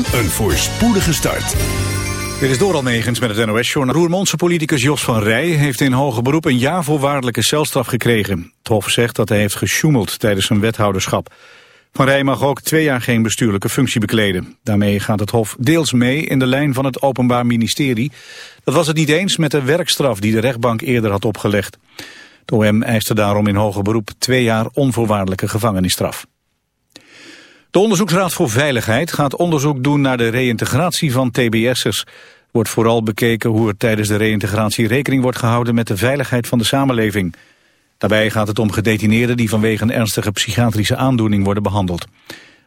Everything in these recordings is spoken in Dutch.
Een voorspoedige start. Dit is Doral Negens met het NOS-journaal. Roermondse politicus Jos van Rij heeft in hoger beroep een jaar voorwaardelijke celstraf gekregen. Het Hof zegt dat hij heeft gesjoemeld tijdens zijn wethouderschap. Van Rij mag ook twee jaar geen bestuurlijke functie bekleden. Daarmee gaat het Hof deels mee in de lijn van het Openbaar Ministerie. Dat was het niet eens met de werkstraf die de rechtbank eerder had opgelegd. De OM eiste daarom in hoger beroep twee jaar onvoorwaardelijke gevangenisstraf. De Onderzoeksraad voor Veiligheid gaat onderzoek doen naar de reïntegratie van TBS'ers. Wordt vooral bekeken hoe er tijdens de reïntegratie rekening wordt gehouden met de veiligheid van de samenleving. Daarbij gaat het om gedetineerden die vanwege een ernstige psychiatrische aandoening worden behandeld.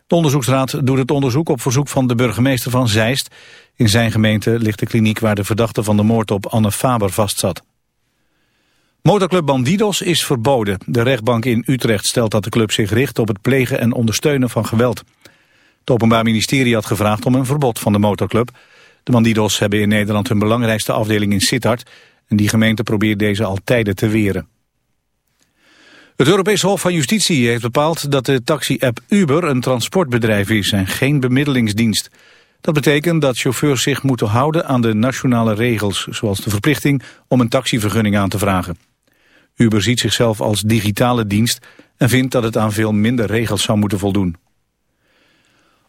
De onderzoeksraad doet het onderzoek op verzoek van de burgemeester van Zeist. In zijn gemeente ligt de kliniek waar de verdachte van de moord op Anne Faber vastzat. Motorclub Bandidos is verboden. De rechtbank in Utrecht stelt dat de club zich richt op het plegen en ondersteunen van geweld. Het Openbaar Ministerie had gevraagd om een verbod van de motorclub. De Bandidos hebben in Nederland hun belangrijkste afdeling in Sittard... en die gemeente probeert deze al tijden te weren. Het Europees Hof van Justitie heeft bepaald dat de taxi-app Uber een transportbedrijf is en geen bemiddelingsdienst. Dat betekent dat chauffeurs zich moeten houden aan de nationale regels, zoals de verplichting om een taxivergunning aan te vragen. Uber ziet zichzelf als digitale dienst en vindt dat het aan veel minder regels zou moeten voldoen.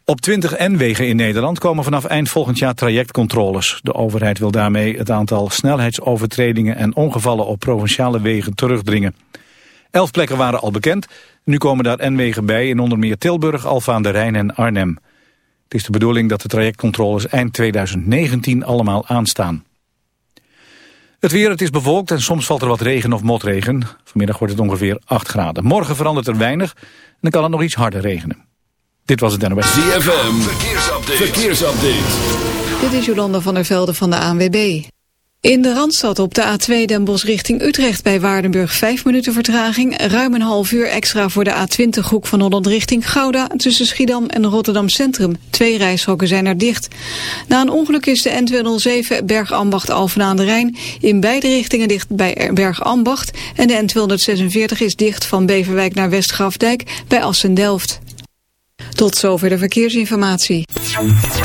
Op 20 N-wegen in Nederland komen vanaf eind volgend jaar trajectcontroles. De overheid wil daarmee het aantal snelheidsovertredingen en ongevallen op provinciale wegen terugdringen. Elf plekken waren al bekend. Nu komen daar N-wegen bij in onder meer Tilburg, Alfa aan de Rijn en Arnhem. Het is de bedoeling dat de trajectcontroles eind 2019 allemaal aanstaan. Het weer, het is bewolkt en soms valt er wat regen of motregen. Vanmiddag wordt het ongeveer 8 graden. Morgen verandert er weinig en dan kan het nog iets harder regenen. Dit was het NOS. ZFM, verkeersupdate. verkeersupdate. Dit is Jolanda van der Velde van de ANWB. In de Randstad op de A2 Den Bosch richting Utrecht bij Waardenburg 5 minuten vertraging. Ruim een half uur extra voor de A20 hoek van Holland richting Gouda tussen Schiedam en Rotterdam Centrum. Twee reishokken zijn er dicht. Na een ongeluk is de N207 Bergambacht Alphen aan de Rijn in beide richtingen dicht bij Bergambacht. En de N246 is dicht van Beverwijk naar Westgrafdijk bij Assen-Delft. Tot zover de verkeersinformatie. In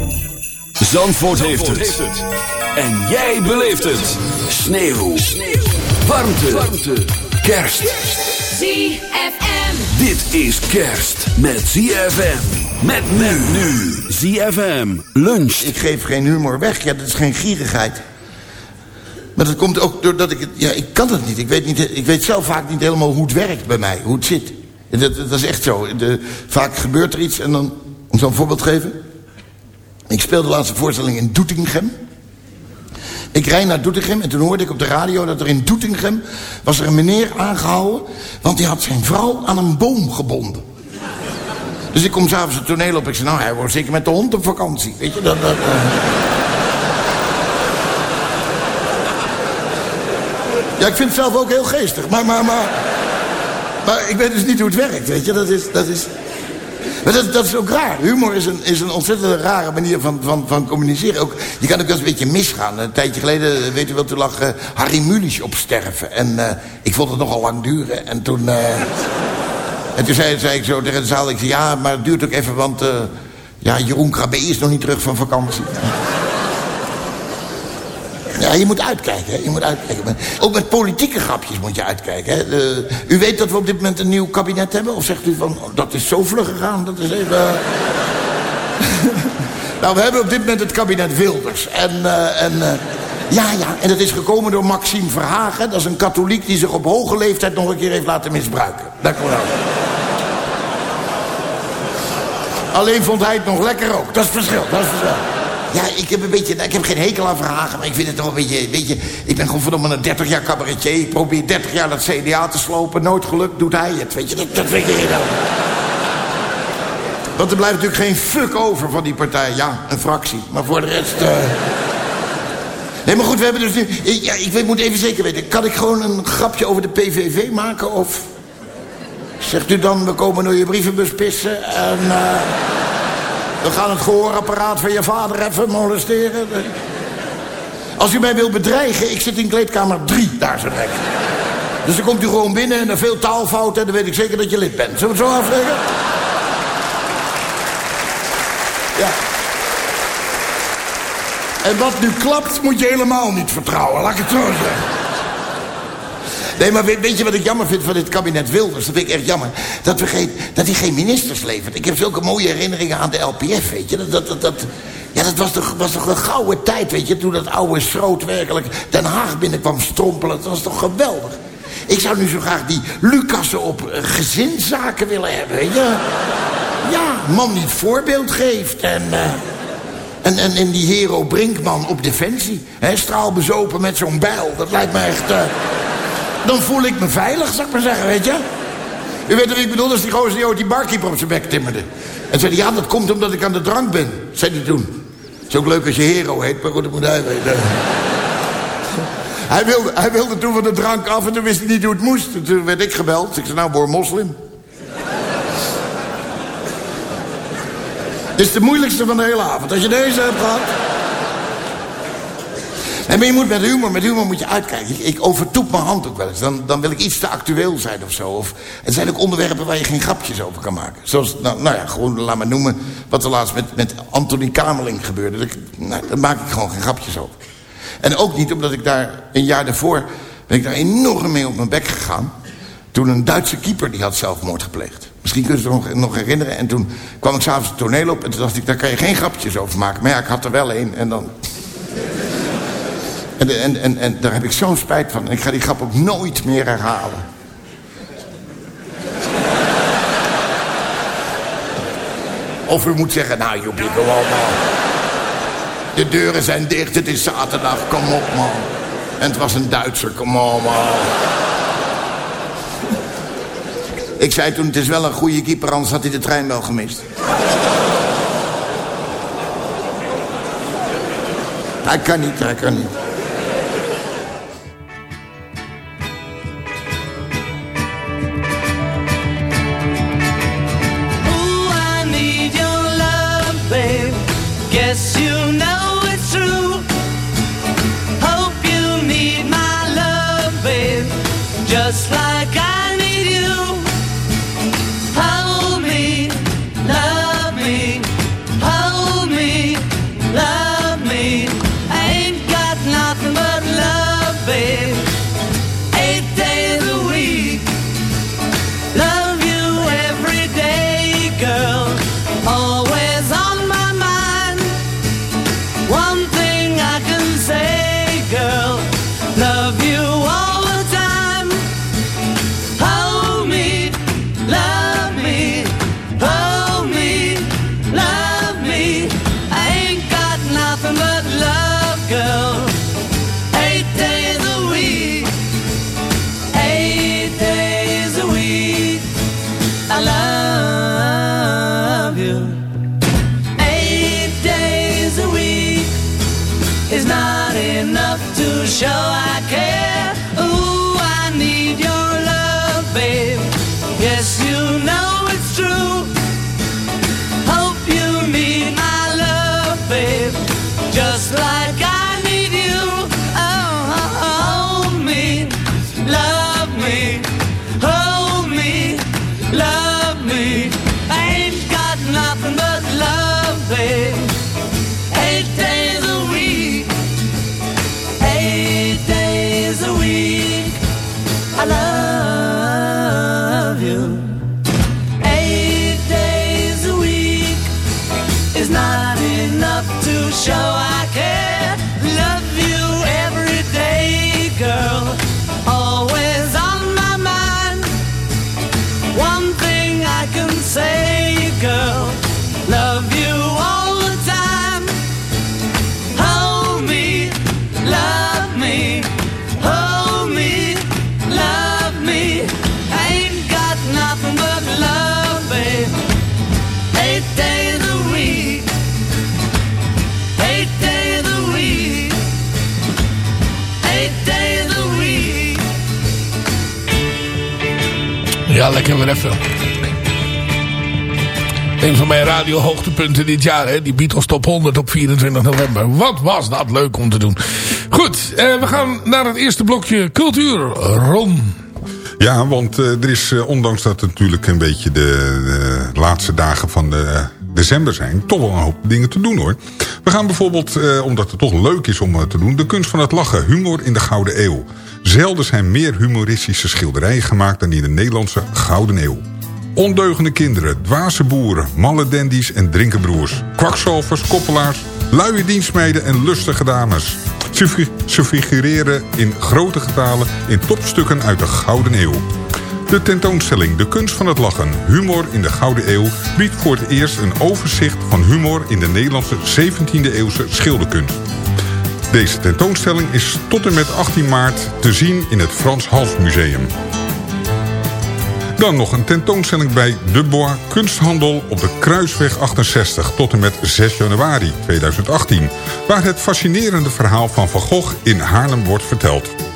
Zandvoort heeft het. En jij beleeft het. Sneeuw. Warmte. Warmte. Kerst. ZFM. Dit is kerst met ZFM. Met men nu. ZFM. Lunch. Ik geef geen humor weg. Ja, dat is geen gierigheid. Maar dat komt ook doordat ik het... Ja, ik kan het niet. Ik weet, niet, ik weet zelf vaak niet helemaal hoe het werkt bij mij. Hoe het zit. Dat, dat is echt zo. De, vaak gebeurt er iets en dan... Om zo'n voorbeeld te geven. Ik speelde de laatste voorstelling in Doetinchem. Ik rijd naar Doetinchem en toen hoorde ik op de radio dat er in Doetinchem... was er een meneer aangehouden... want die had zijn vrouw aan een boom gebonden. Dus ik kom s'avonds het toneel op. Ik zei, nou, hij wordt zeker met de hond op vakantie. Weet je, dat... dat eh. Ja, ik vind het zelf ook heel geestig. Maar, maar, maar... Maar ik weet dus niet hoe het werkt, weet je. Dat is... Dat is... Maar dat, dat is ook raar. Humor is een, is een ontzettend rare manier van, van, van communiceren. Ook, je kan ook wel eens een beetje misgaan. Een tijdje geleden, eh, weet u wel, toen lag eh, Harry Mulisch op sterven. En eh, ik vond het nogal lang duren. En toen... en toen zei, zei ik zo tegen de zaal, ik zei, ja, maar het duurt ook even, want... ja, Jeroen Krabbe is nog niet terug van vakantie. Ja, je moet uitkijken, hè? je moet uitkijken. Ook met politieke grapjes moet je uitkijken. Hè? De- u weet dat we op dit moment een nieuw kabinet hebben? Of zegt u van, oh, dat is zo vlug gegaan, dat is even... nou, we hebben op dit moment het kabinet Wilders. En, eh, en eh, ja, ja, en dat is gekomen door Maxime Verhagen. Dat is een katholiek die zich op hoge leeftijd nog een keer heeft laten misbruiken. Dank u wel. Alleen vond hij het nog lekker ook. Dat is het verschil, dat is het verschil. Ja, ik heb een beetje, ik heb geen hekel aan Verhagen, maar ik vind het toch een beetje, weet je, ik ben gewoon verdomme een 30 jaar cabaretier. Ik probeer 30 jaar dat CDA te slopen. Nooit gelukt, doet hij het, weet je, dat, dat weet je wel. Want er blijft natuurlijk geen fuck over van die partij. Ja, een fractie, maar voor de rest... eh, Nee, maar goed, we hebben dus nu... Ja, ik moet even zeker weten. Kan ik gewoon een grapje over de PVV maken, of... Zegt u dan, we komen door je brievenbus pissen en... eh, we gaan het gehoorapparaat van je vader even molesteren. Als u mij wil bedreigen, ik zit in kleedkamer 3, daar zo direct. Dus dan komt u gewoon binnen en er veel taalfouten... en dan weet ik zeker dat je lid bent. Zullen we het zo afleggen? Ja. En wat nu klapt, moet je helemaal niet vertrouwen. Laat ik het zo zeggen. Nee, maar weet, weet je wat ik jammer vind van dit kabinet Wilders? Dat vind ik echt jammer. Dat, we geen, dat hij geen ministers levert. Ik heb zulke mooie herinneringen aan de LPF, weet je. Dat, dat, dat, ja, dat was toch, was toch een gouden tijd, weet je. Toen dat oude schroot werkelijk Den Haag binnenkwam strompelen. Dat was toch geweldig. Ik zou nu zo graag die Lucassen op eh, gezinszaken willen hebben, weet je. Ja, man die het voorbeeld geeft en... eh, en, en, en die hero Brinkman op defensie. Hè, straalbezopen met zo'n bijl. Dat lijkt me echt... eh, dan voel ik me veilig, zou ik maar zeggen, weet je. U weet wat ik bedoel, dat is die gozer die ooit die barkeeper op zijn bek timmerde. En zei ja, dat komt omdat ik aan de drank ben. Zei hij toen. Het is ook leuk als je hero heet, maar goed, dat moet hij weten. Hij wilde, hij wilde toen van de drank af en toen wist hij niet hoe het moest. En Toen werd ik gebeld. Ik zei, nou, word moslim. Dit is de moeilijkste van de hele avond. Als je deze hebt gehad... En je moet met humor, met humor moet je uitkijken. Ik, ik overtoep mijn hand ook wel eens. Dan, dan wil ik iets te actueel zijn of zo. Of, er zijn ook onderwerpen waar je geen grapjes over kan maken. Zoals, nou, nou ja, gewoon laat maar noemen... wat er laatst met, met Anthony Kamerling gebeurde. Dat, nou, daar maak ik gewoon geen grapjes over. En ook niet omdat ik daar een jaar daarvoor... ben ik daar enorm mee op mijn bek gegaan. Toen een Duitse keeper die had zelfmoord gepleegd. Misschien kunnen ze het nog, nog herinneren. En toen kwam ik s'avonds het toneel op en toen dacht ik... daar kan je geen grapjes over maken. Maar ja, ik had er wel één en dan... En, en, en, en daar heb ik zo'n spijt van. Ik ga die grap ook nooit meer herhalen. Of u moet zeggen, nou Joepie, op man. De deuren zijn dicht, het is zaterdag, kom op man. En het was een Duitser, kom op man. Ik zei toen, het is wel een goede keeper, anders had hij de trein wel gemist. Hij kan niet, hij kan niet. Lekker weer even. Een van mijn radiohoogtepunten dit jaar, hè? die Beatles Top 100 op 24 november. Wat was dat leuk om te doen. Goed, eh, we gaan naar het eerste blokje cultuur. Ron. Ja, want eh, er is, eh, ondanks dat het natuurlijk een beetje de, de laatste dagen van de, december zijn... toch wel een hoop dingen te doen hoor. We gaan bijvoorbeeld, eh, omdat het toch leuk is om eh, te doen... de kunst van het lachen, humor in de Gouden Eeuw. Zelden zijn meer humoristische schilderijen gemaakt... dan in de Nederlandse Gouden Eeuw. Ondeugende kinderen, dwaze boeren, malle dandies en drinkenbroers. Kwakzalvers, koppelaars, luie dienstmeiden en lustige dames. Ze, fi- ze figureren in grote getalen in topstukken uit de Gouden Eeuw. De tentoonstelling De Kunst van het Lachen, Humor in de Gouden Eeuw... biedt voor het eerst een overzicht van humor in de Nederlandse 17e eeuwse schilderkunst. Deze tentoonstelling is tot en met 18 maart te zien in het Frans Hals Museum. Dan nog een tentoonstelling bij De Bois Kunsthandel op de Kruisweg 68 tot en met 6 januari 2018. Waar het fascinerende verhaal van Van Gogh in Haarlem wordt verteld.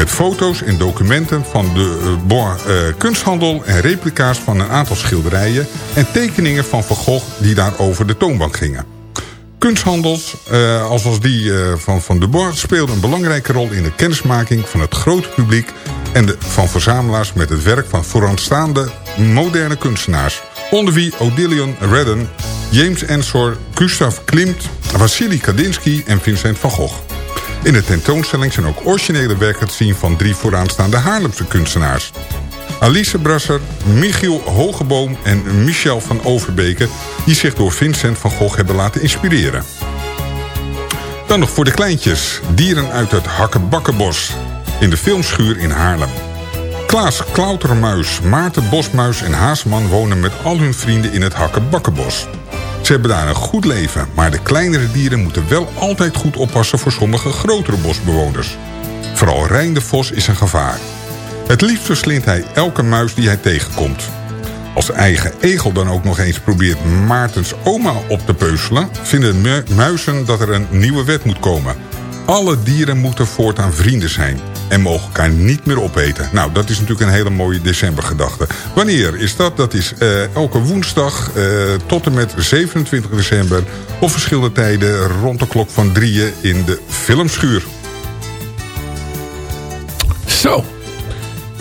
Met foto's en documenten van de eh, Bois eh, Kunsthandel en replica's van een aantal schilderijen en tekeningen van Van Gogh die daar over de toonbank gingen. Kunsthandels, eh, als als die van, van de Bois, speelden een belangrijke rol in de kennismaking van het grote publiek en de, van verzamelaars met het werk van vooraanstaande moderne kunstenaars. Onder wie Odilon Redden, James Ensor, Gustav Klimt, Vassili Kandinsky en Vincent van Gogh. In de tentoonstelling zijn ook originele werken te zien van drie vooraanstaande Haarlemse kunstenaars. Alice Brasser, Michiel Hogeboom en Michel van Overbeke... die zich door Vincent van Gogh hebben laten inspireren. Dan nog voor de kleintjes. Dieren uit het Hakkebakkenbos. In de filmschuur in Haarlem. Klaas Klautermuis, Maarten Bosmuis en Haasman wonen met al hun vrienden in het Hakkebakkenbos. Ze hebben daar een goed leven, maar de kleinere dieren moeten wel altijd goed oppassen voor sommige grotere bosbewoners. Vooral Rijn de Vos is een gevaar. Het liefst verslindt hij elke muis die hij tegenkomt. Als eigen egel dan ook nog eens probeert Maartens oma op te peuzelen... vinden mu- muizen dat er een nieuwe wet moet komen. Alle dieren moeten voortaan vrienden zijn en mogen elkaar niet meer opeten. Nou, dat is natuurlijk een hele mooie decembergedachte. Wanneer is dat? Dat is eh, elke woensdag eh, tot en met 27 december... op verschillende tijden rond de klok van drieën in de filmschuur. Zo.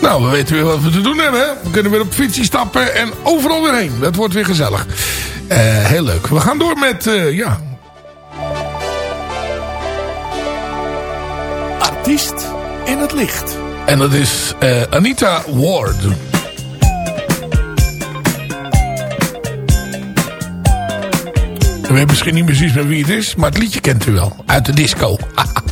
Nou, we weten weer wat we te doen hebben. Hè? We kunnen weer op fietsie stappen en overal weer heen. Dat wordt weer gezellig. Eh, heel leuk. We gaan door met, eh, ja... Artiest in het licht. En dat is eh, Anita Ward. We hebben misschien niet precies met wie het is, maar het liedje kent u wel. Uit de disco.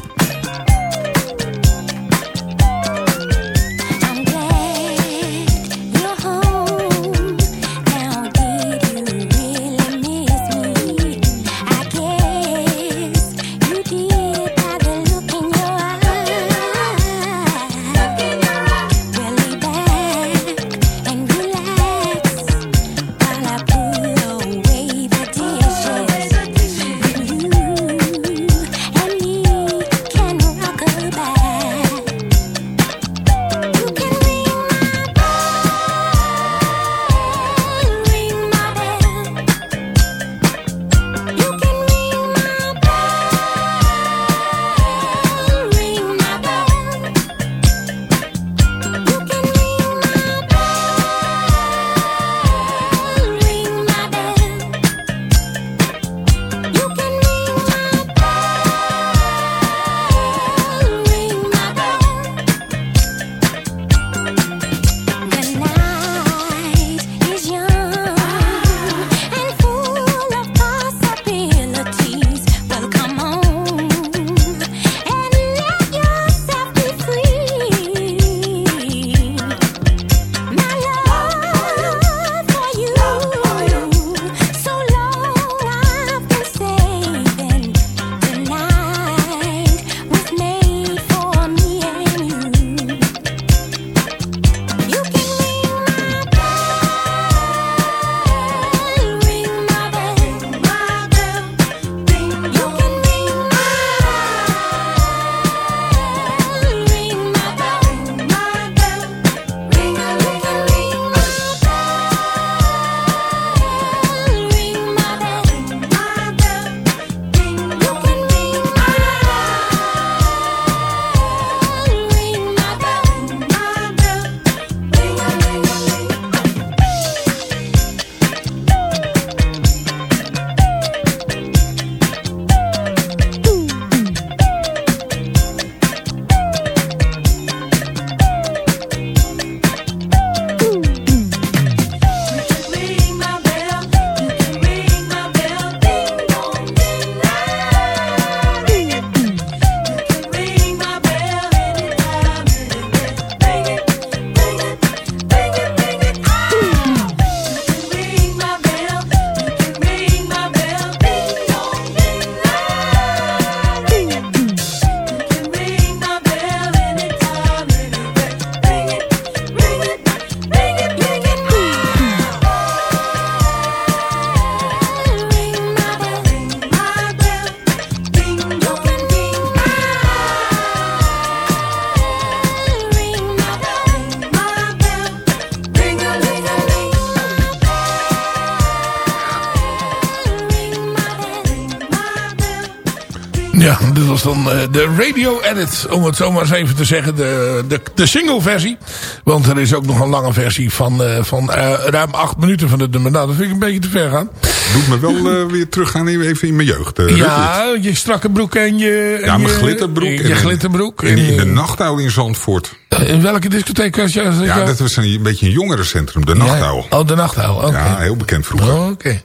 dan eh, de radio edit, om het zo maar eens even te zeggen. De, de, de single versie. Want er is ook nog een lange versie van, eh, van eh, ruim acht minuten van het nummer. Nou, dat vind ik een beetje te ver gaan. Doet me wel weer teruggaan even in mijn jeugd. Ja, je strakke broek en je... Ja, en mijn je- glitterbroek. Je, en- glitterbroek. En in de nachtuil in Zandvoort. in welke discotheek was je? Ja, je- dat was een, een beetje een jongerencentrum. De nachtuil. Ja, Oh, de nachtuil. Oké. Ja, heel bekend vroeger. Oké.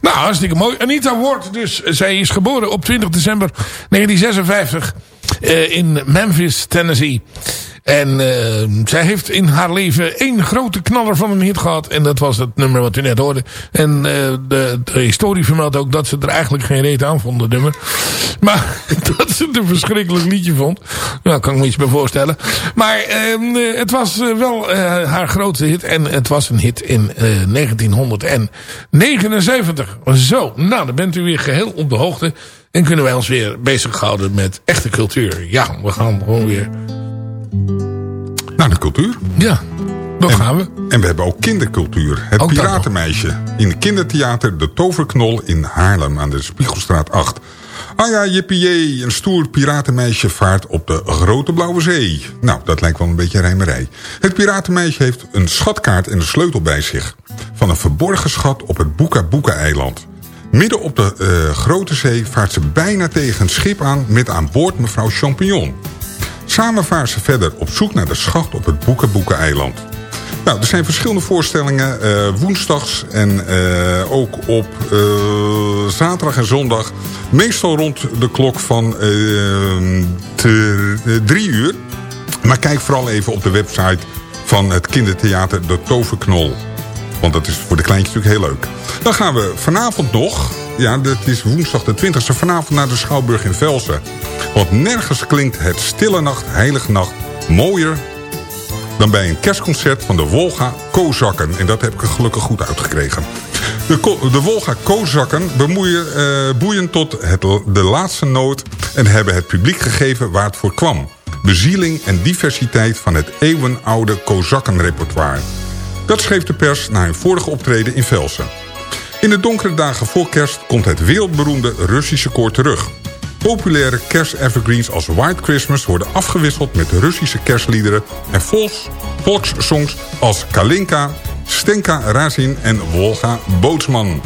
Nou, hartstikke mooi. Anita Ward dus. Zij is geboren op 20 december 1956 eh, in Memphis, Tennessee. En eh, zij heeft in haar leven één grote knaller van een hit gehad. En dat was het nummer wat u net hoorde. En eh, de, de historie vermeldt ook dat ze er eigenlijk geen reet aan vond, het nummer. Maar dat ze het een verschrikkelijk liedje vond. Nou, kan ik me iets bij voorstellen. Maar ehm, eh, het was wel haar grootste hit. En het was een hit in eh, 1979. Zo, nou dan bent u weer geheel op de hoogte. En kunnen wij ons weer bezighouden met echte cultuur. Ja, we gaan gewoon weer... Naar de cultuur. Ja, dat gaan we. En we hebben ook kindercultuur. Het Ook Piratenmeisje. In het kindertheater De Toverknol in Haarlem aan de Spiegelstraat 8. Ah ja, jippie een stoer piratenmeisje vaart op de grote blauwe zee. Nou, dat lijkt wel een beetje rijmerij. Het piratenmeisje heeft een schatkaart en een sleutel bij zich. Van een verborgen schat op het Boeka Boeka eiland. Midden op de eh, grote zee vaart ze bijna tegen een schip aan met aan boord mevrouw Champignon. Samen varen ze verder op zoek naar de schat op het Boeka Boeka eiland. Nou, er zijn verschillende voorstellingen. eh, woensdags en eh, ook op eh, zaterdag en zondag. Meestal rond de klok van drie uur. Maar kijk vooral even op de website van het kindertheater De Toverknol. Want dat is voor de kleintjes natuurlijk heel leuk. Dan gaan we vanavond nog... Ja, dat is woensdag de 20e. Vanavond naar de Schouwburg in Velsen. Want nergens klinkt het stille nacht, heilige nacht... mooier dan bij een kerstconcert van de Wolga Kozakken. En dat heb ik gelukkig goed uitgekregen. De, de Wolga Kozakken bemoeien, eh, boeien tot het, de laatste noot... en hebben het publiek gegeven waar het voor kwam. Bezieling en diversiteit van het eeuwenoude Kozakkenrepertoire. Dat schreef de pers na hun vorige optreden in Velsen. In de donkere dagen voor kerst komt het wereldberoemde Russische koor terug. Populaire kerst-evergreens als White Christmas worden afgewisseld met Russische kerstliederen en volks, volkssongs als Kalinka, Stenka Razin en Wolga Bootsman.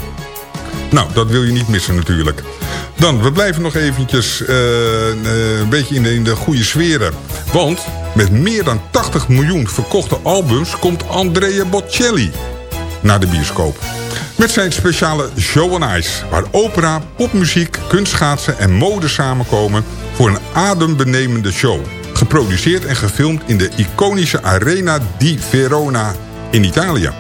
Nou, dat wil je niet missen natuurlijk. Dan, we blijven nog eventjes eh, eh, een beetje in de, in de goede sferen. Want met meer dan 80 miljoen verkochte albums komt Andrea Bocelli naar de bioscoop. Met zijn speciale Show on Ice, waar opera, popmuziek, kunstschaatsen en mode samenkomen voor een adembenemende show. Geproduceerd en gefilmd in de iconische Arena di Verona in Italië.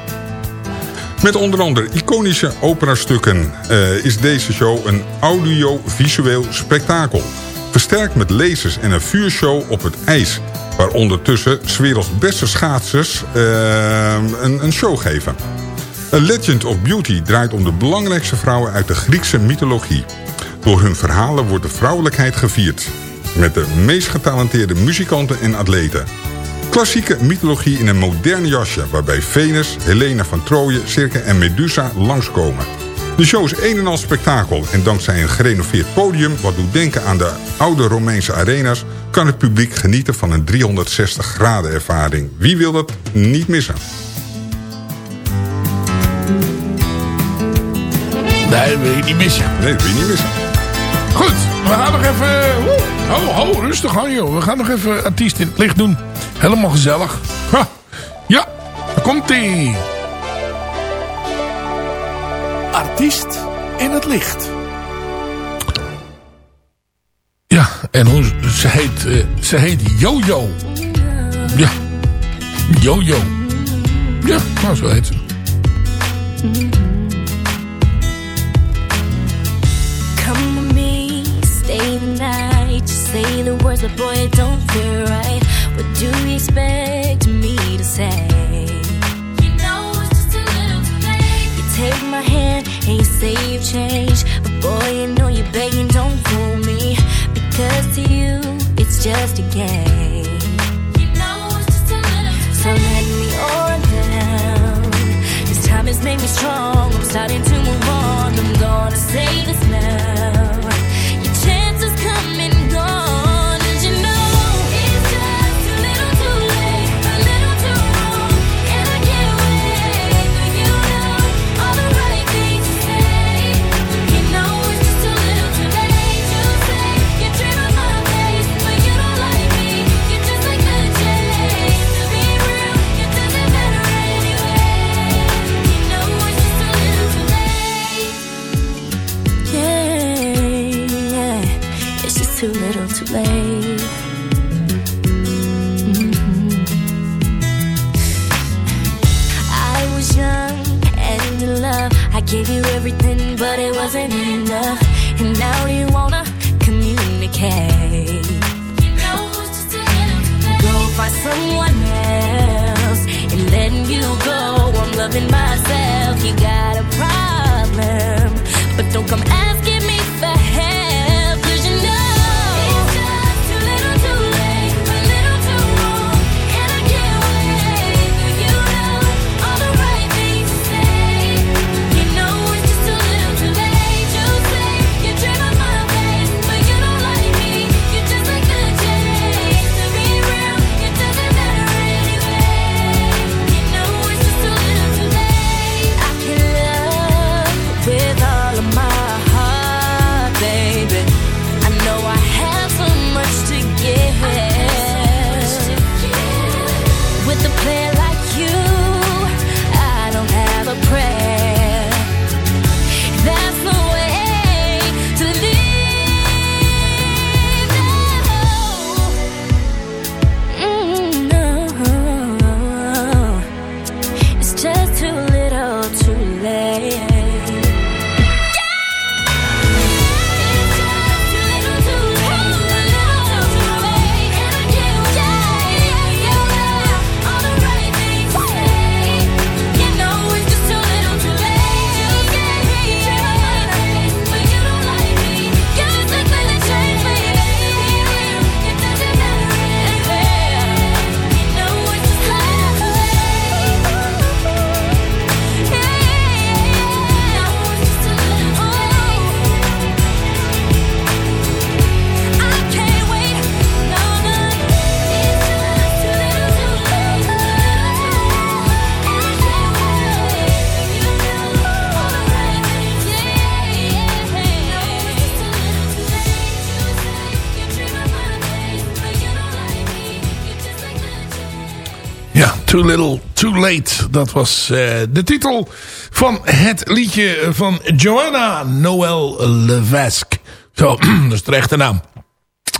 Met onder andere iconische operastukken eh, is deze show een audiovisueel spektakel. Versterkt met lasers en een vuurshow op het ijs. Waar ondertussen werelds beste schaatsers eh, een, een show geven. A Legend of Beauty draait om de belangrijkste vrouwen uit de Griekse mythologie. Door hun verhalen wordt de vrouwelijkheid gevierd. Met de meest getalenteerde muzikanten en atleten. Klassieke mythologie in een modern jasje... waarbij Venus, Helena van Troje, Circe en Medusa langskomen. De show is een en al spektakel... en dankzij een gerenoveerd podium... wat doet denken aan de oude Romeinse arena's... kan het publiek genieten van een 360 graden ervaring. Wie wil dat niet missen? Nee, dat wil je niet missen. Nee, dat wil je niet missen. Goed, we gaan nog even... Ho, ho, rustig aan joh. We gaan nog even artiest in het licht doen. Helemaal gezellig. Ha, ja, daar komt ie. Artiest in het licht. Ja, en hoe, ze heet, eh, ze heet Jojo. Ja, Jojo. Ja, nou zo heet ze. Stay the night. Just say the words, but boy, it don't feel right. What do you expect me to say? You know it's just a little too late. You take my hand and you say you've changed, but boy, you know you're begging, don't fool me. Because to you, it's just a game. You know it's just a little too so let me on down. This time has made me strong. I'm starting to move on. I'm gonna say this now. Late. Dat was eh, de titel van het liedje van Joanna Noël Levesque. Zo, dat is de rechte naam.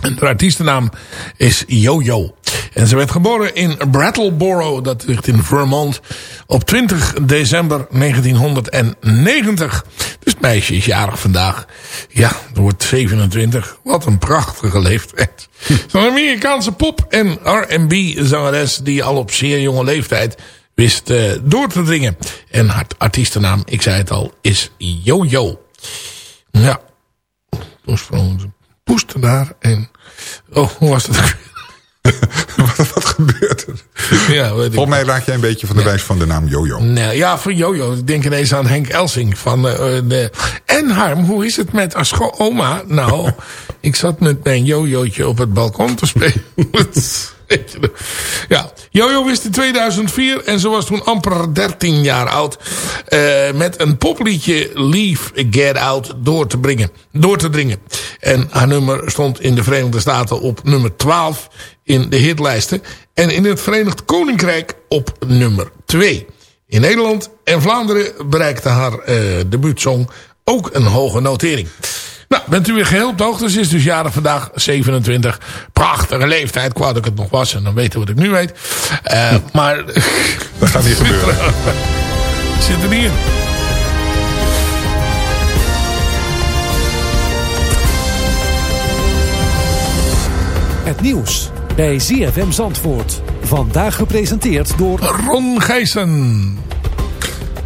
En de artiestennaam is Jojo. En ze werd geboren in Brattleboro, dat ligt in Vermont, op 20 december 1990. Dus het meisje is jarig vandaag. Ja, het wordt 27. Wat een prachtige leeftijd. Zo'n Amerikaanse pop- en R&B zangeres die al op zeer jonge leeftijd wist eh, door te dringen. En haar artiestennaam, ik zei het al, is Jojo. Ja, oorspronkelijk poesten daar en... Oh, hoe was dat? wat, wat gebeurt er? Ja. Volgens mij raak jij een beetje van de wijs van de naam Jojo. Nee, ja, voor Jojo. Ik denk ineens aan Henk Elsing. Van, eh, de... En Harm, hoe is het met als oma? Nou, ik zat met mijn jojootje op het balkon te spelen. Ja, Jojo wist in 2004 en ze was toen amper 13 jaar oud. eh, met een popliedje Leave Get Out door te, brengen, door te dringen. En haar nummer stond in de Verenigde Staten op nummer 12 in de hitlijsten. En in het Verenigd Koninkrijk op nummer 2. In Nederland en Vlaanderen bereikte haar eh debuutsong ook een hoge notering. Nou, bent u weer geheel op de hoogte? Ze is dus jarig vandaag, 27. Prachtige leeftijd. Ik wou dat ik het nog was en dan weten wat ik nu weet. Eh, maar... Dat gaat niet gebeuren. Zit er niet in. Het nieuws bij ZFM Zandvoort. Vandaag gepresenteerd door Ron Gijssen.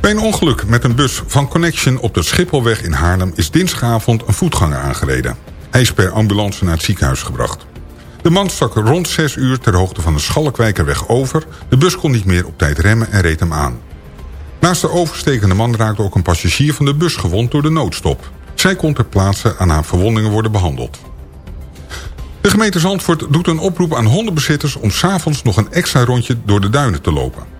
Bij een ongeluk met een bus van Connection op de Schipholweg in Haarlem... is dinsdagavond een voetganger aangereden. Hij is per ambulance naar het ziekenhuis gebracht. De man stak rond 6 uur ter hoogte van de Schalkwijkerweg over. De bus kon niet meer op tijd remmen en reed hem aan. Naast de overstekende man raakte ook een passagier van de bus gewond door de noodstop. Zij kon ter plaatse aan haar verwondingen worden behandeld. De gemeente Zandvoort doet een oproep aan hondenbezitters... om s'avonds nog een extra rondje door de duinen te lopen.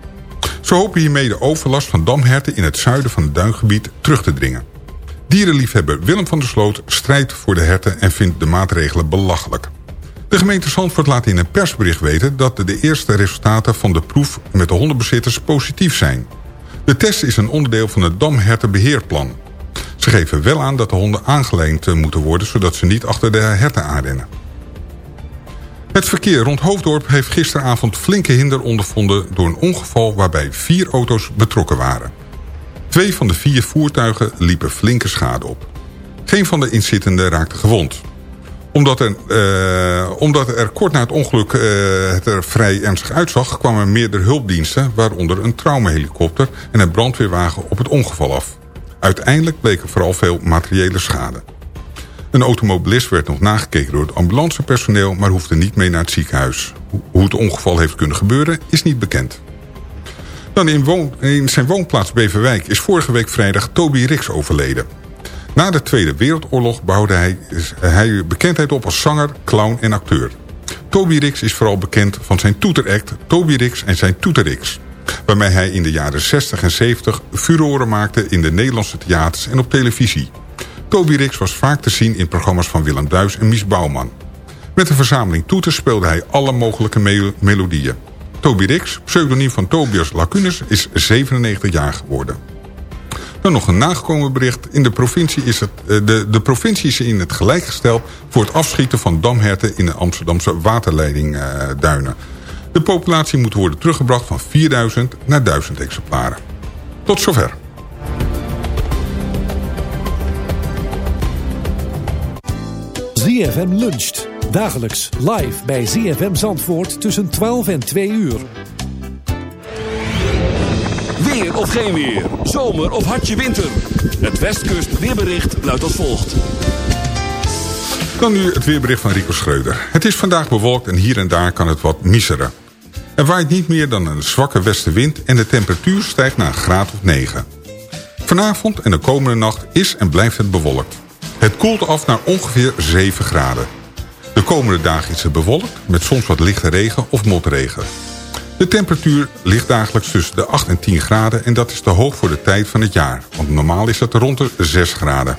Ze hopen hiermee de overlast van damherten in het zuiden van het duingebied terug te dringen. Dierenliefhebber Willem van der Sloot strijdt voor de herten en vindt de maatregelen belachelijk. De gemeente Zandvoort laat in een persbericht weten dat de eerste resultaten van de proef met de hondenbezitters positief zijn. De test is een onderdeel van het damhertenbeheerplan. Ze geven wel aan dat de honden aangeleend moeten worden zodat ze niet achter de herten aanrennen. Het verkeer rond Hoofddorp heeft gisteravond flinke hinder ondervonden... door een ongeval waarbij vier auto's betrokken waren. Twee van de vier voertuigen liepen flinke schade op. Geen van de inzittenden raakte gewond. Omdat er, eh, omdat er kort na het ongeluk eh, het er vrij ernstig uitzag... kwamen meerdere hulpdiensten, waaronder een traumahelikopter... en een brandweerwagen op het ongeval af. Uiteindelijk bleek er vooral veel materiële schade. Een automobilist werd nog nagekeken door het ambulancepersoneel... maar hoefde niet mee naar het ziekenhuis. Hoe het ongeval heeft kunnen gebeuren is niet bekend. Dan in, woon, in zijn woonplaats Beverwijk is vorige week vrijdag Toby Rix overleden. Na de Tweede Wereldoorlog bouwde hij, hij bekendheid op als zanger, clown en acteur. Toby Rix is vooral bekend van zijn toeteract Toby Rix en zijn toeterix. Waarmee hij in de jaren 60 en 70 furoren maakte in de Nederlandse theaters en op televisie. Toby Rix was vaak te zien in programma's van Willem Duis en Mies Bouwman. Met een verzameling toeters speelde hij alle mogelijke me melodieën. Toby Rix, pseudoniem van Tobias Lacunes, is 97 jaar geworden. Dan nog een nagekomen bericht. In de provincie is het, eh, de, de provincie is in het gelijk gesteld... voor het afschieten van damherten in de Amsterdamse waterleidingduinen. De populatie moet worden teruggebracht van 4000 naar 1000 exemplaren. Tot zover. ZFM luncht. Dagelijks live bij ZFM Zandvoort tussen 12 en 2 uur. Weer of geen weer. Zomer of hartje winter. Het Westkust weerbericht luidt als volgt. Dan nu het weerbericht van Rico Schreuder. Het is vandaag bewolkt en hier en daar kan het wat miseren. Er waait niet meer dan een zwakke westenwind en de temperatuur stijgt naar een graad of 9. Vanavond en de komende nacht is en blijft het bewolkt. Het koelt af naar ongeveer 7 graden. De komende dagen is het bewolkt met soms wat lichte regen of motregen. De temperatuur ligt dagelijks tussen de 8 en 10 graden... en dat is te hoog voor de tijd van het jaar. Want normaal is dat rond de 6 graden.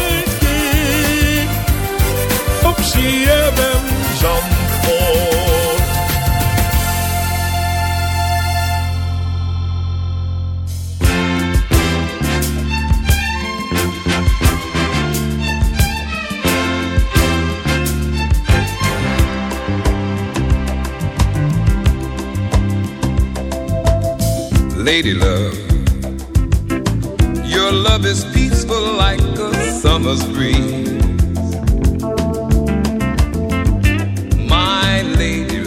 Zandvoort. Lady love, your love is peaceful like a summer's breeze.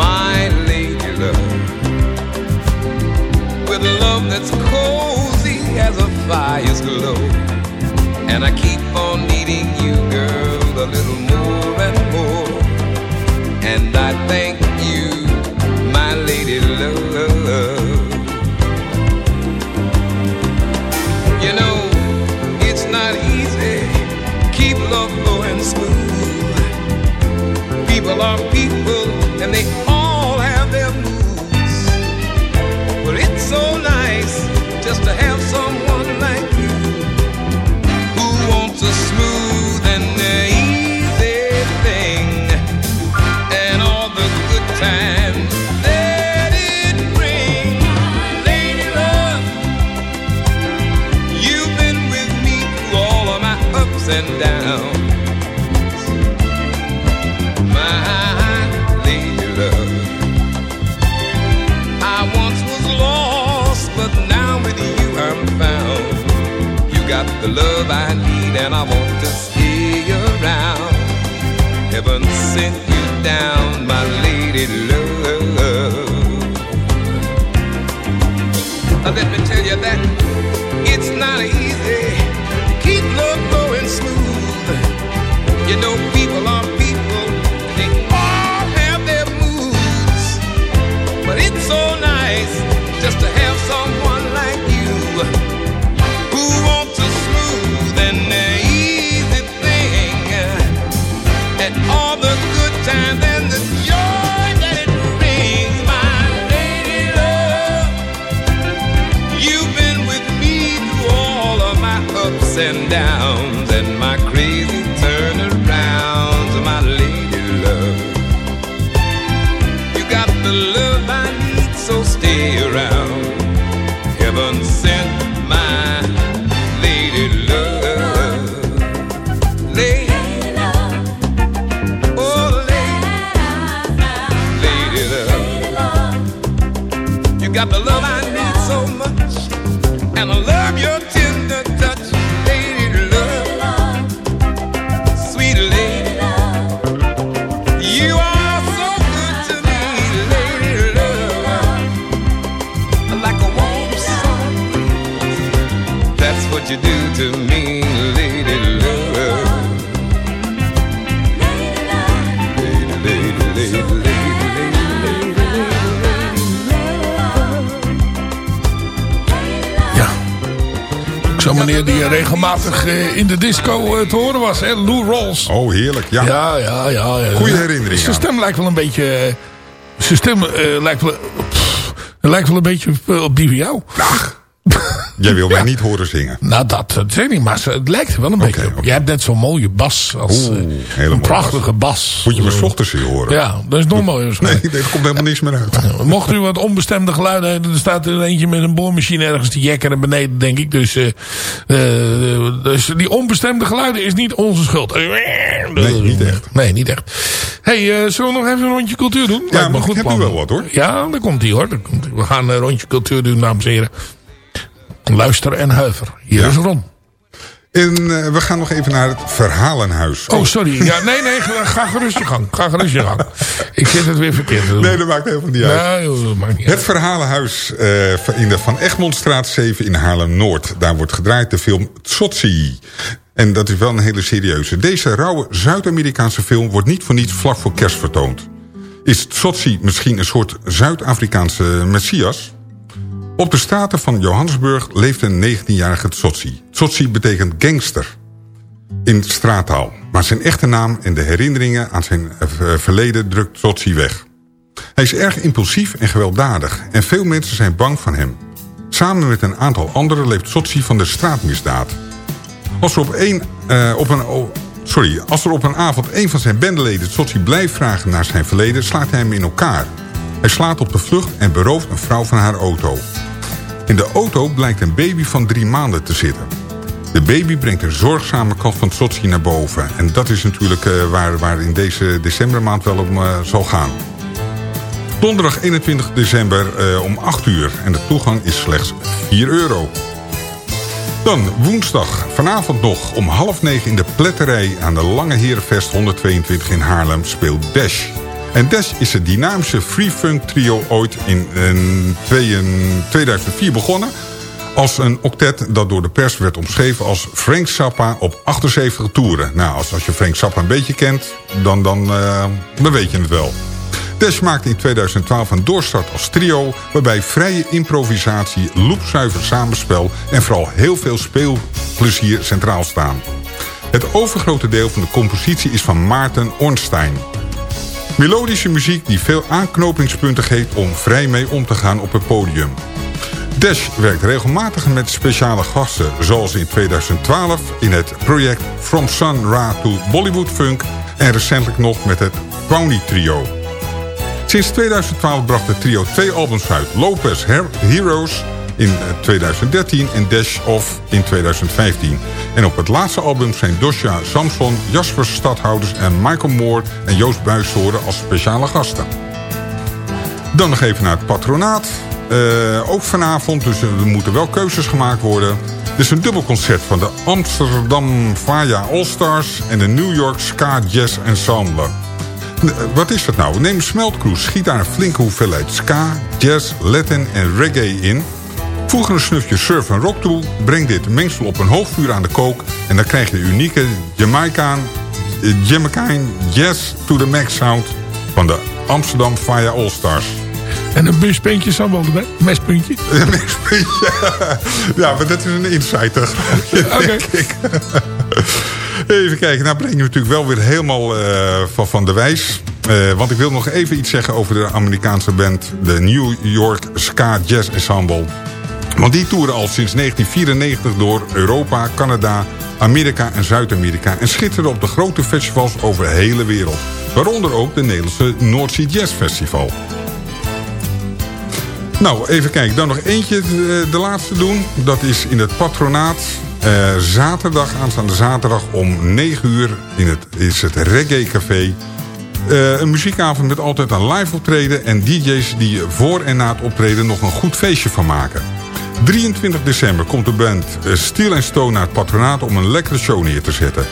My lady love, with love that's cozy as a fire's glow. And I keep on needing you, girl, a little more and more. And I thank you, my lady love. You know, it's not easy. Keep love flowing smooth. and the love I need, and I want to stay around. Heaven sent you down, my lady love. Let me tell you that it's not easy. to Keep love going smooth. You know, people are people. They all have their moods. But it's so nice just to have someone like die regelmatig eh, in de disco eh, te horen was. Hè? Lou Rolls. Oh, heerlijk. Ja. Ja, ja, ja. ja. Goeie herinnering Zijn stem lijkt wel een beetje... eh, Zijn stem lijkt wel... pff, lijkt wel een beetje op die van jou. Jij wil mij niet horen zingen. Nou, dat, dat weet ik niet, maar ze- het lijkt er wel een beetje op. Jij hebt net zo'n mooie bas. Als, eh, een prachtige bas. Moet je me 's ochtends hier horen. Ja, dat is nog mooier. Nee, er komt helemaal niks meer uit. Mocht u wat onbestemde geluiden hebben, er staat er eentje met een boormachine ergens te jekkeren beneden, denk ik. Dus, eh, eh, dus die onbestemde geluiden is niet onze schuld. Nee, niet echt. Nee, niet echt. hey, zullen we nog even een rondje cultuur doen? Ja, maar ik heb nu wel wat hoor. Ja, daar komt hij hoor. Daar komt. We gaan een rondje cultuur doen, dames en heren. Luister en huiver. Hier is Ron. En eh, we gaan nog even naar het Verhalenhuis. Oh, sorry. Ja, nee, nee, ga, ga gerust je gang. Ga gerust je gang. Ik zit het weer verkeerd te doen. Nee, dat maakt helemaal niet uit. Nee, joh, dat maakt niet Het Verhalenhuis eh, in de Van Egmondstraat 7 in Haarlem-Noord. Daar wordt gedraaid de film Tsotsi. En dat is wel een hele serieuze. Deze rauwe Zuid-Amerikaanse film wordt niet voor niets vlak voor kerst vertoond. Is Tsotsi misschien een soort Zuid-Afrikaanse messias? Op de straten van Johannesburg leeft een 19-jarige Tsotsi. Tsotsi betekent gangster in straattaal. Maar zijn echte naam en de herinneringen aan zijn eh, verleden drukt Tsotsi weg. Hij is erg impulsief en gewelddadig en veel mensen zijn bang van hem. Samen met een aantal anderen leeft Tsotsi van de straatmisdaad. Als er op, eh, op een, oh, sorry, als er op een avond een van zijn bendeleden Tsotsi blijft vragen naar zijn verleden... slaat hij hem in elkaar. Hij slaat op de vlucht en berooft een vrouw van haar auto. In de auto blijkt een baby van drie maanden te zitten. De baby brengt een zorgzame kant van Tsotsi naar boven. En dat is natuurlijk eh, waar, waar in deze decembermaand wel om eh, zal gaan. Donderdag 21 december eh, om 8 uur. En de toegang is slechts 4 euro. Dan woensdag, vanavond nog om half negen in de pletterij... aan de Lange Herenvest 122 in Haarlem speelt Dash. En Dash is het dynamische free funk trio ooit in eh, 2004 begonnen... als een octet dat door de pers werd omschreven als Frank Zappa op 78 toeren. Nou, als, als je Frank Zappa een beetje kent, dan, dan, eh, dan weet je het wel. Dash maakte in 2012 een doorstart als trio... waarbij vrije improvisatie, loopzuiver samenspel... en vooral heel veel speelplezier centraal staan. Het overgrote deel van de compositie is van Maarten Ornstein. Melodische muziek die veel aanknopingspunten geeft... om vrij mee om te gaan op het podium. Dash werkt regelmatig met speciale gasten... zoals in 2012 in het project From Sun Ra to Bollywood Funk... en recentelijk nog met het Brownie Trio. Sinds 2012 bracht het trio twee albums uit. Lopez Her- Heroes in eh, 2013 en Dash Off in 2015. En op het laatste album zijn Dosja Samson, Jasper Stadhouders en Michael Moore en Joost horen als speciale gasten. Dan nog even naar het patronaat. Eh, ook vanavond, dus er moeten wel keuzes gemaakt worden. Dit is een dubbelconcert van de Amsterdam Faya All-Stars... en de New York Ska Jazz Ensemble. Wat is dat nou? Neem Smeltkroes, schiet daar een flinke hoeveelheid ska, jazz, latin en reggae in... Voeg er een snufje surf en rock toe, breng dit mengsel op een hoog vuur aan de kook... en dan krijg je de unieke Jamaican, eh, Jamaican Jazz to the Max sound... van de Amsterdam Fire All-Stars. En een buspuntje zal wel erbij. Mespuntje. Een mespuntje. Ja, maar dat is een insider. ik. Even kijken, nou breng je natuurlijk wel weer helemaal eh, van, van de wijs. Eh, want ik wil nog even iets zeggen over de Amerikaanse band... de New York Ska Jazz Ensemble. Want die toeren al sinds 1994 door Europa, Canada, Amerika en Zuid-Amerika... en schitteren op de grote festivals over de hele wereld. Waaronder ook de Nederlandse Sea Jazz Festival. Nou, even kijken. Dan nog eentje, eh, de laatste doen. Dat is in het patronaat. eh, zaterdag, aanstaande zaterdag om 9 uur in het, is het Reggae Café. Eh, een muziekavond met altijd een live optreden... en DJ's die voor en na het optreden nog een goed feestje van maken. 23 december komt de band eh, Steel Stone naar het patronaat... om een lekkere show neer te zetten.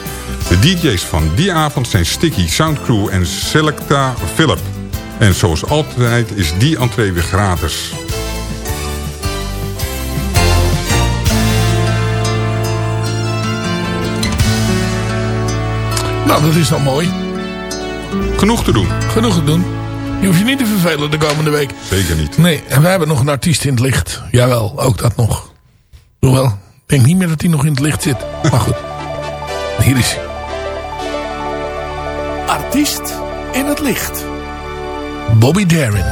De DJ's van die avond zijn Sticky, Soundcrew en Selecta Philip. En zoals altijd is die entree weer gratis. Nou, dat is dan mooi. Genoeg te doen. Genoeg te doen. Je hoeft je niet te vervelen de komende week. Zeker niet. Nee, en wij hebben nog een artiest in het licht. Jawel, ook dat nog. Hoewel, ik denk niet meer dat hij nog in het licht zit. Maar goed. Hier is hij. Artiest in het licht. Bobby Darin.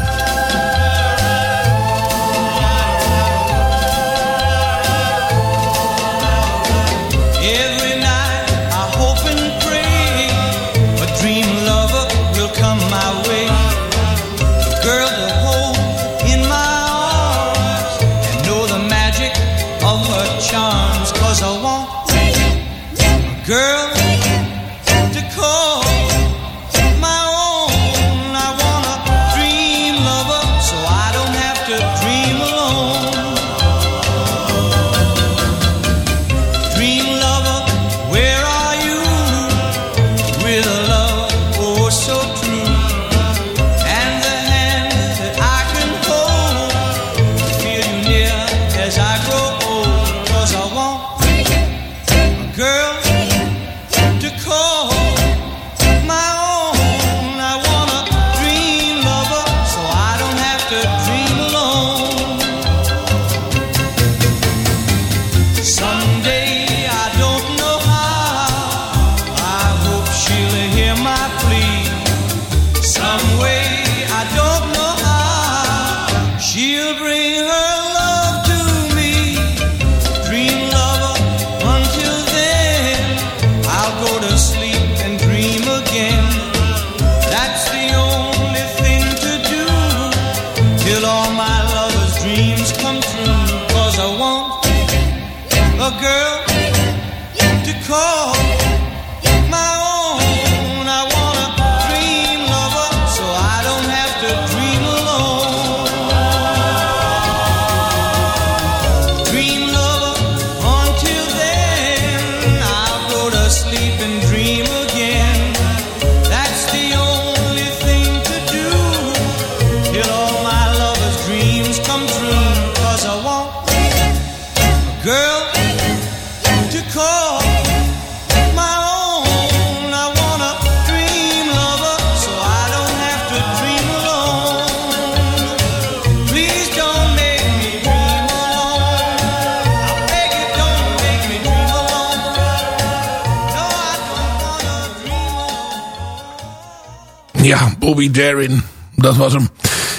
Bobby Darin. Dat was hem.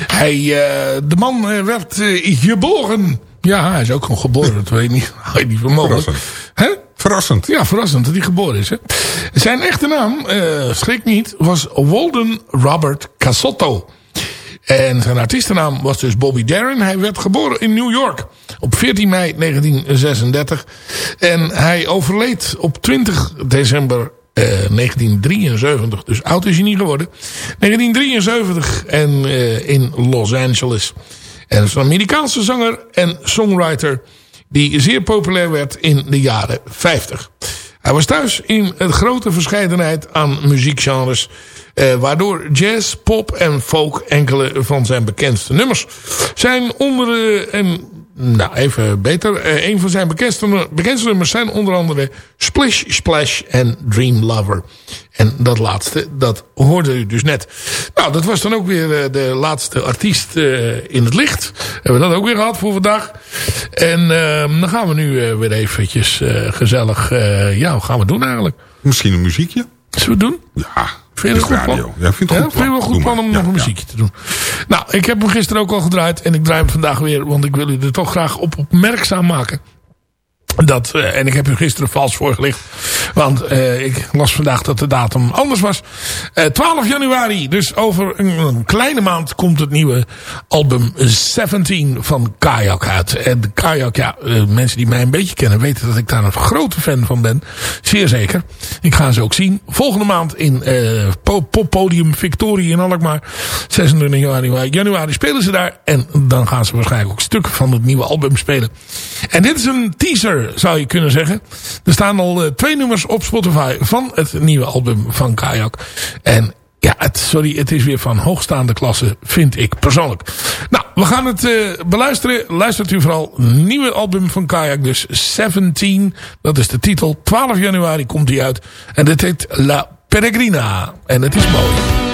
Hij, eh, de man eh, werd eh, geboren. Ja, hij is ook gewoon geboren. Dat weet ik niet. Je niet voor mogelijk. Verrassend. Hè? Verrassend. Ja, verrassend dat hij geboren is. Hè? Zijn echte naam, schrik niet, was Walden Robert Casotto. En zijn artiestennaam was dus Bobby Darin. Hij werd geboren in New York op 14 mei 1936. En hij overleed op 20 december eh, 1973. Dus oud is hij niet geworden. 1973 en eh, in Los Angeles. En is een Amerikaanse zanger en songwriter die zeer populair werd in de jaren 50. Hij was thuis in een grote verscheidenheid aan muziekgenres. Eh, waardoor jazz, pop en folk enkele van zijn bekendste nummers zijn onder eh, en nou, even beter. Eh, een van zijn bekendste, bekendste nummers zijn onder andere Splish Splash en Dream Lover. En dat laatste, dat hoorde u dus net. Nou, dat was dan ook weer eh, de laatste artiest eh, in het licht. Hebben we dat ook weer gehad voor vandaag. En ehm, dan gaan we nu weer eventjes gezellig... ja, wat gaan we doen eigenlijk? Misschien een muziekje? Zullen we het doen? Ja. Vind je het goed radio. plan? Ja, vind het Ja, goed vind je wel plan. goed plan om nog een muziekje te doen. Nou, ik heb hem gisteren ook al gedraaid. En ik draai hem vandaag weer. Want ik wil u er toch graag op opmerkzaam maken. Dat, eh, en ik heb u gisteren vals voorgelicht. Want eh, ik las vandaag dat de datum anders was. Eh 12 januari, dus over een, kleine maand komt het nieuwe album 17 van Kayak uit. En Kayak, ja, mensen die mij een beetje kennen weten dat ik daar een grote fan van ben. Zeer zeker. Ik ga ze ook zien. Volgende maand in po- poppodium Victoria in Alkmaar. 26 januari, januari spelen ze daar. En dan gaan ze waarschijnlijk ook stukken van het nieuwe album spelen. En dit is een teaser, zou je kunnen zeggen. Er staan al eh, twee nummers op Spotify van het nieuwe album van Kayak. En ja, sorry, het is weer van hoogstaande klasse, vind ik persoonlijk. Nou, we gaan het eh, beluisteren. Luistert u vooral. Nieuwe album van Kayak, dus 17. Dat is de titel. 12 januari komt die uit. En dit heet La Peregrina. En het is mooi.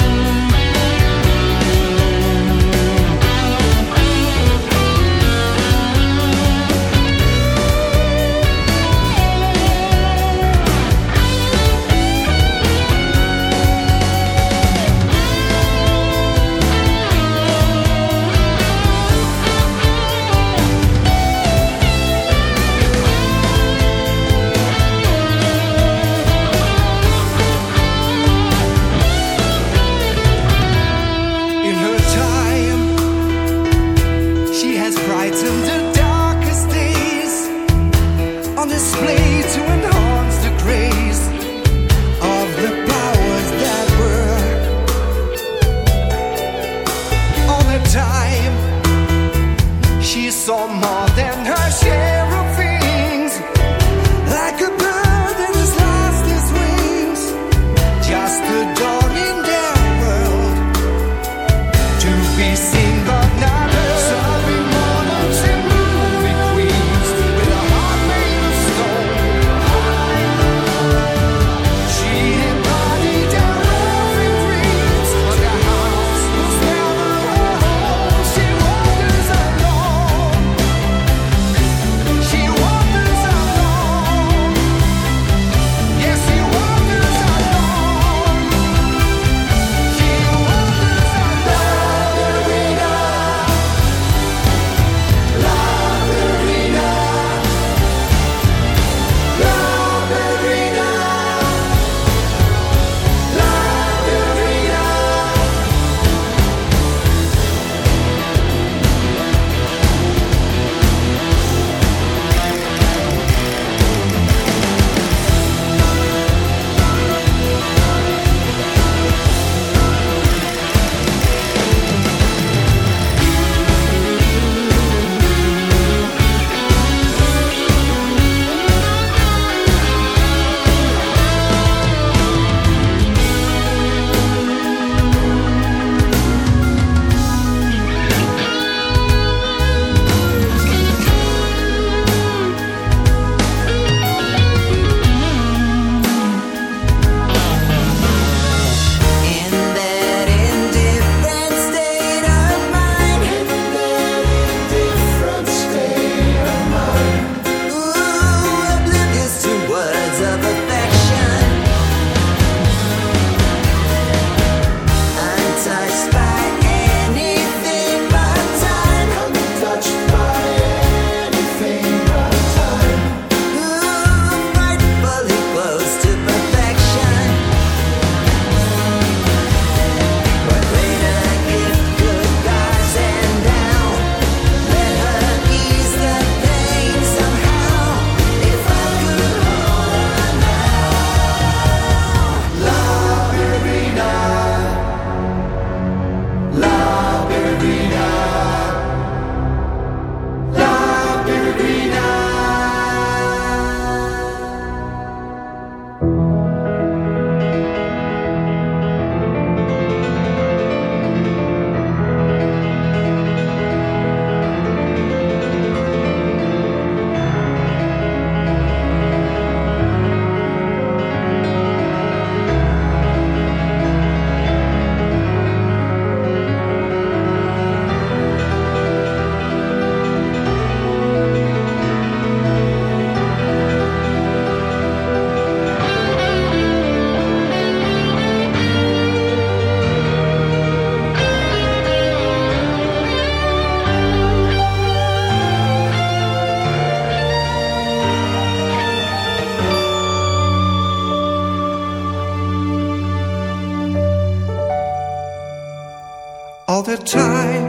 The time.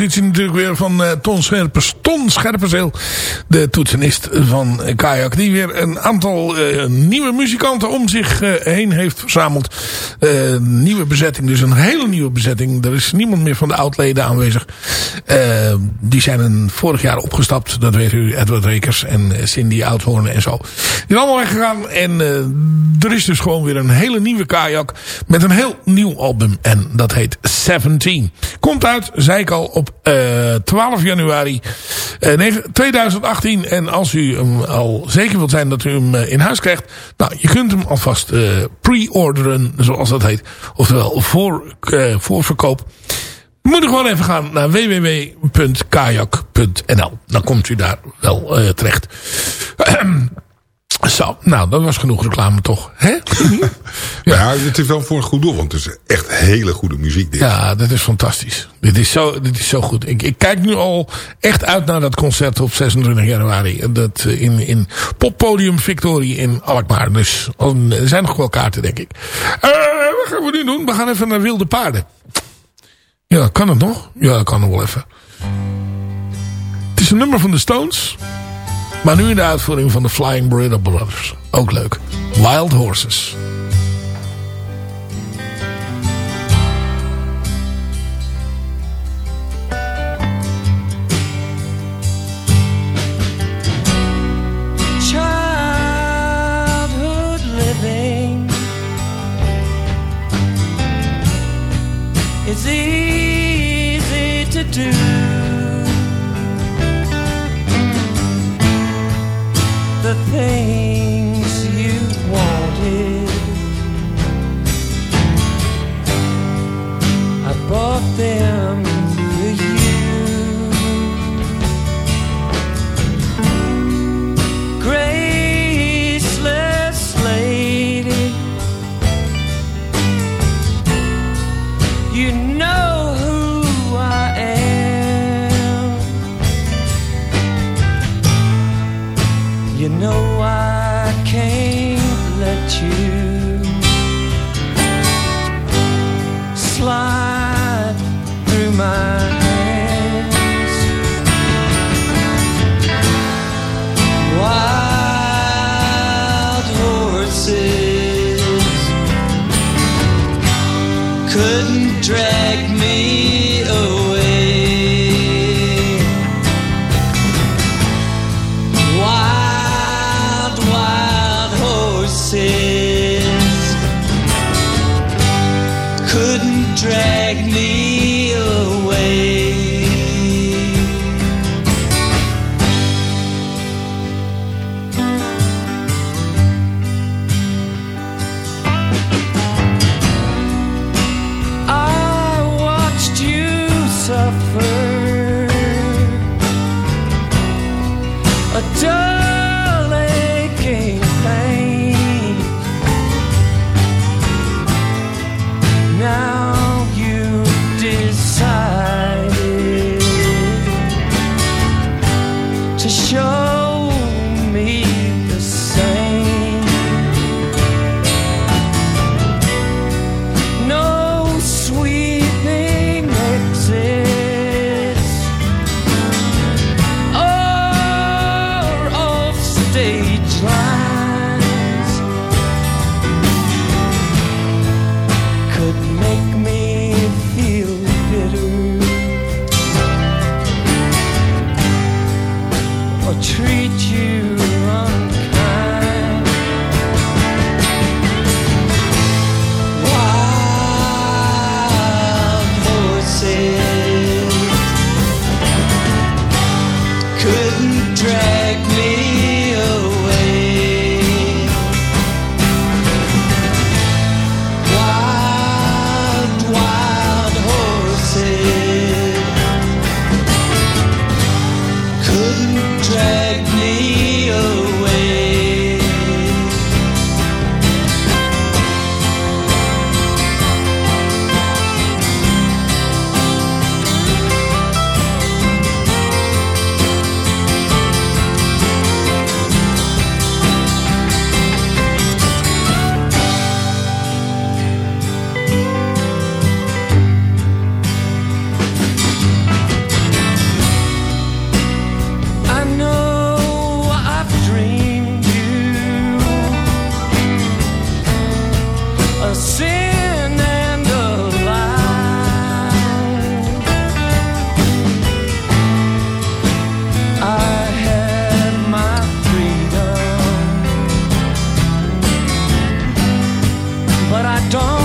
Compositie natuurlijk weer van eh, Ton Scherpers. Ton Scherpenzeel, de toetsenist van Kajak. Die weer een aantal eh, nieuwe muzikanten om zich eh, heen heeft verzameld. Nieuwe bezetting, dus een hele nieuwe bezetting. Er is niemand meer van de oudleden aanwezig. Die zijn een vorig jaar opgestapt. Dat weet u, Edward Rekers en Cindy Oudhoorn en zo. Die zijn allemaal weggegaan. En er is dus gewoon weer een hele nieuwe Kajak. Met een heel nieuw album. En dat heet 17. Komt uit, zei ik al, op eh 12 januari eh, negen- 2018. En als u hem al zeker wilt zijn dat u hem eh, in huis krijgt. Nou, je kunt hem alvast eh, pre-orderen, zoals dat heet. Oftewel voor, eh, voorverkoop. Moet u gewoon even gaan naar www.kajak.nl. Dan komt u daar wel eh, terecht. Zo, nou, dat was genoeg reclame toch. Hè? Ja. het is wel voor een goed doel, want het is echt hele goede muziek. Dit. Ja, dat is fantastisch. Dit is zo, dit is zo goed. Ik, ik kijk nu al echt uit naar dat concert op 26 januari. Dat eh, in, in Poppodium Victorie in Alkmaar. Dus oh, er zijn nog wel kaarten, denk ik. Eh, wat gaan we nu doen? We gaan even naar Wilde Paarden. Ja, kan het nog? Ja, dat kan nog wel even. Het is een nummer van de Stones. Maar nu in de uitvoering van de Flying Burrito Brothers. Ook leuk. Wild Horses. living is easy to do. The things to show don't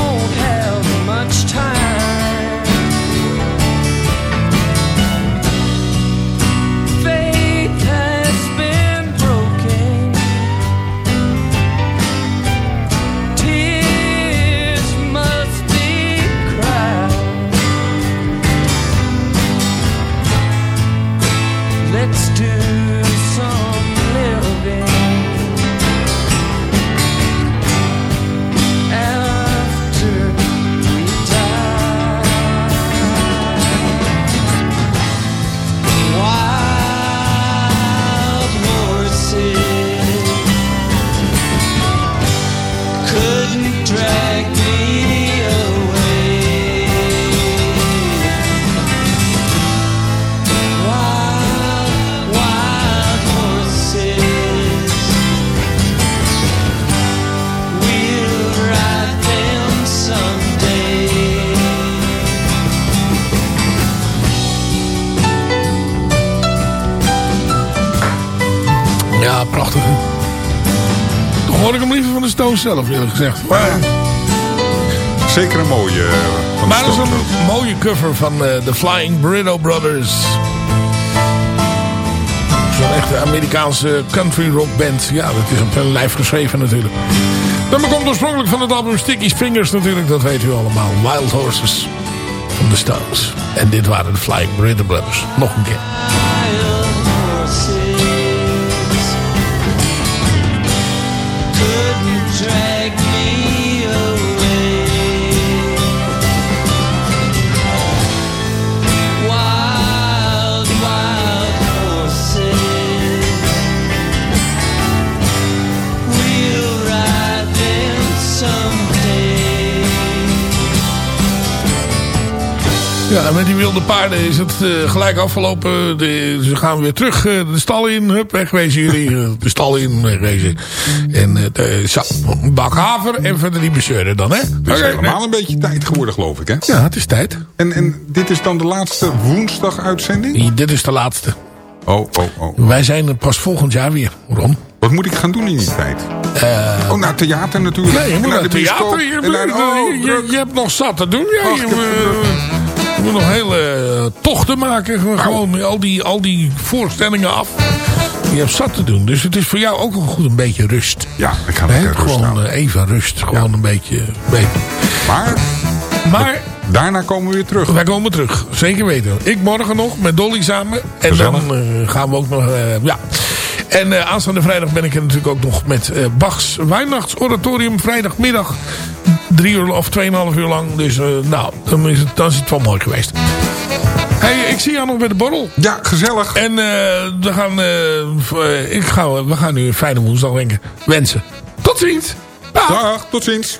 zelf eerlijk gezegd. Maar, Zeker een mooie eh, van maar dat is een mooie cover van eh, de Flying Burrito Brothers. Zo'n echte Amerikaanse country rock band. Ja, dat is op hun lijf geschreven natuurlijk. Dat komt oorspronkelijk van het album Sticky Fingers natuurlijk. Dat weet u allemaal. Wild Horses van de Stones. En dit waren de Flying Burrito Brothers. Nog een keer. Ja, met die wilde paarden is het eh, gelijk afgelopen. De, ze gaan weer terug eh, de stal in. Hup, wegwezen jullie. eh, de stal in, wegwezen. En eh, de- zo, een bak haver en verder die bezeuren dan, hè? Het is helemaal een beetje tijd geworden, geloof ik, hè? Ja, het is tijd. En, en dit is dan de laatste woensdag-uitzending? nee. Dit is de laatste. Oh, oh, oh. Wij zijn er pas volgend jaar weer, Ron. Wat moet ik gaan doen in die tijd? oh, naar theater natuurlijk. Ja, je moet naar theater. Je, naar- oh, je, je hebt nog zat te doen. Ja, Ach, je, moet nog hele eh, tochten maken. Gewoon, al, die, al die voorstellingen af. Je hebt zat te doen. Dus het is voor jou ook wel goed een beetje rust. Ja, ik ga lekker rust Gewoon eh, even rust. Gewoon een beetje beter. Maar Maar daarna komen we weer terug. wij komen terug. Zeker weten. Ik morgen nog met Dolly samen. En Gezellig. dan eh, gaan we ook nog... ja. En eh, aanstaande vrijdag ben ik er natuurlijk ook nog met eh, Bachs Weihnachtsoratorium. Vrijdagmiddag. Drie uur of tweeënhalf uur lang. Dus eh, nou, dan is, het, dan is het wel mooi geweest. Hey, ik zie jou nog bij de borrel. Ja, gezellig. En we, gaan, ik ga, we gaan nu een fijne woensdag wenken. wensen. Tot ziens. Dag. Dag, tot ziens.